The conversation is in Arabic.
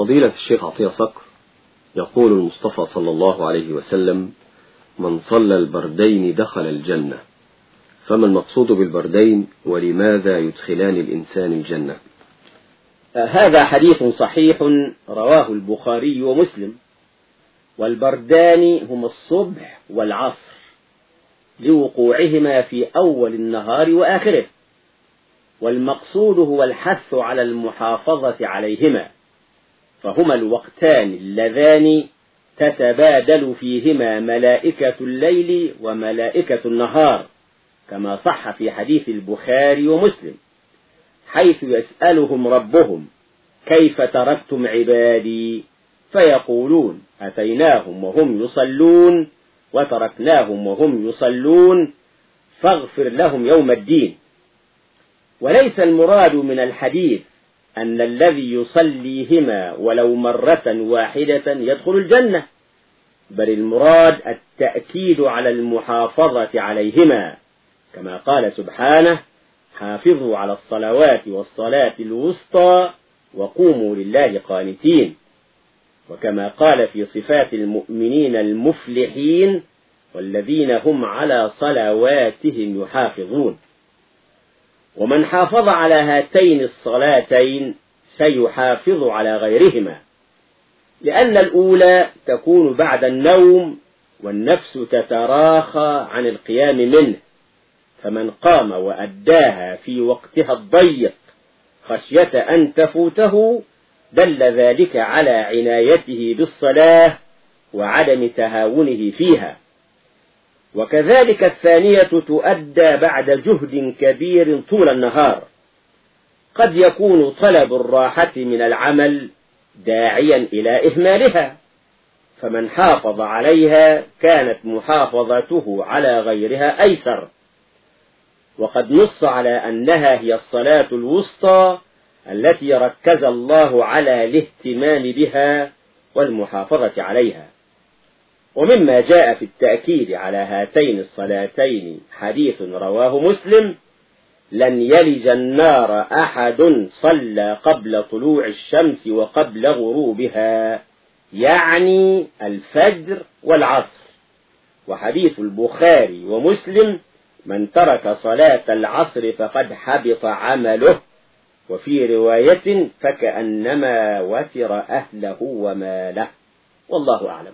فضيلة الشيخ عطية صقر يقول المصطفى صلى الله عليه وسلم من صلى البردين دخل الجنة فما المقصود بالبردين ولماذا يدخلان الإنسان الجنة؟ هذا حديث صحيح رواه البخاري ومسلم والبردان هما الصبح والعصر لوقوعهما في أول النهار وآخره والمقصود هو الحث على المحافظة عليهما. فهما الوقتان اللذان تتبادل فيهما ملائكة الليل وملائكة النهار كما صح في حديث البخاري ومسلم حيث يسألهم ربهم كيف تركتم عبادي؟ فيقولون أتيناهم وهم يصلون وتركناهم وهم يصلون فاغفر لهم يوم الدين. وليس المراد من الحديث أن الذي يصليهما ولو مرة واحدة يدخل الجنة بل المراد التأكيد على المحافظة عليهما كما قال سبحانه حافظوا على الصلوات والصلاة الوسطى وقوموا لله قانتين. وكما قال في صفات المؤمنين المفلحين والذين هم على صلواتهم يحافظون. ومن حافظ على هاتين الصلاتين سيحافظ على غيرهما لأن الأولى تكون بعد النوم والنفس تتراخى عن القيام منه فمن قام وأداها في وقتها الضيق خشية أن تفوته دل ذلك على عنايته بالصلاة وعدم تهاونه فيها. وكذلك الثانية تؤدى بعد جهد كبير طول النهار. قد يكون طلب الراحة من العمل داعيا إلى إهمالها فمن حافظ عليها كانت محافظته على غيرها أيسر. وقد نص على أنها هي الصلاة الوسطى التي ركز الله على الاهتمام بها والمحافظة عليها. ومما جاء في التأكيد على هاتين الصلاتين حديث رواه مسلم لن يلج النار أحد صلى قبل طلوع الشمس وقبل غروبها يعني الفجر والعصر. وحديث البخاري ومسلم من ترك صلاة العصر فقد حبط عمله. وفي رواية فكأنما وتر أهله وماله. والله أعلم.